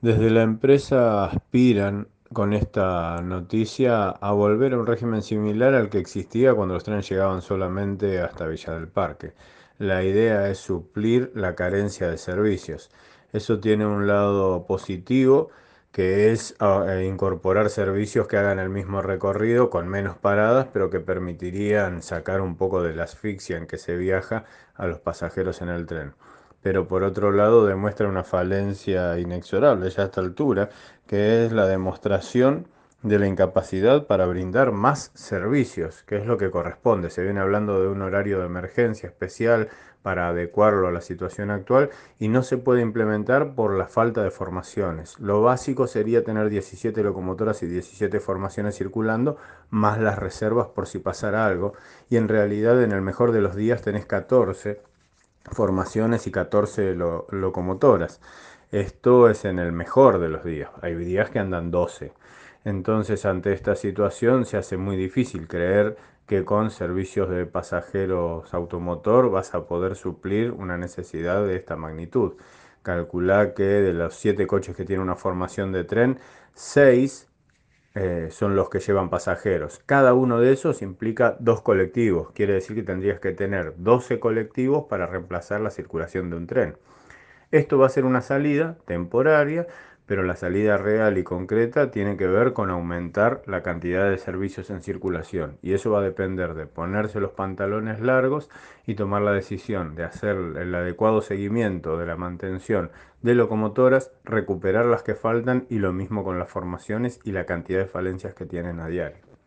Desde la empresa aspiran con esta noticia a volver a un régimen similar al que existía cuando los trenes llegaban solamente hasta Villa del Parque. La idea es suplir la carencia de servicios. Eso tiene un lado positivo que es ah, eh, incorporar servicios que hagan el mismo recorrido con menos paradas, pero que permitirían sacar un poco de la asfixia en que se viaja a los pasajeros en el tren pero por otro lado demuestra una falencia inexorable ya a esta altura, que es la demostración de la incapacidad para brindar más servicios, que es lo que corresponde. Se viene hablando de un horario de emergencia especial para adecuarlo a la situación actual y no se puede implementar por la falta de formaciones. Lo básico sería tener 17 locomotoras y 17 formaciones circulando, más las reservas por si pasara algo, y en realidad en el mejor de los días tenés 14 formaciones y 14 locomotoras. Esto es en el mejor de los días. Hay días que andan 12. Entonces, ante esta situación se hace muy difícil creer que con servicios de pasajeros automotor vas a poder suplir una necesidad de esta magnitud. Calcula que de los 7 coches que tiene una formación de tren, 6 eh, son los que llevan pasajeros. Cada uno de esos implica dos colectivos. Quiere decir que tendrías que tener 12 colectivos para reemplazar la circulación de un tren. Esto va a ser una salida temporaria pero la salida real y concreta tiene que ver con aumentar la cantidad de servicios en circulación y eso va a depender de ponerse los pantalones largos y tomar la decisión de hacer el adecuado seguimiento de la mantención de locomotoras, recuperar las que faltan y lo mismo con las formaciones y la cantidad de falencias que tienen a diario.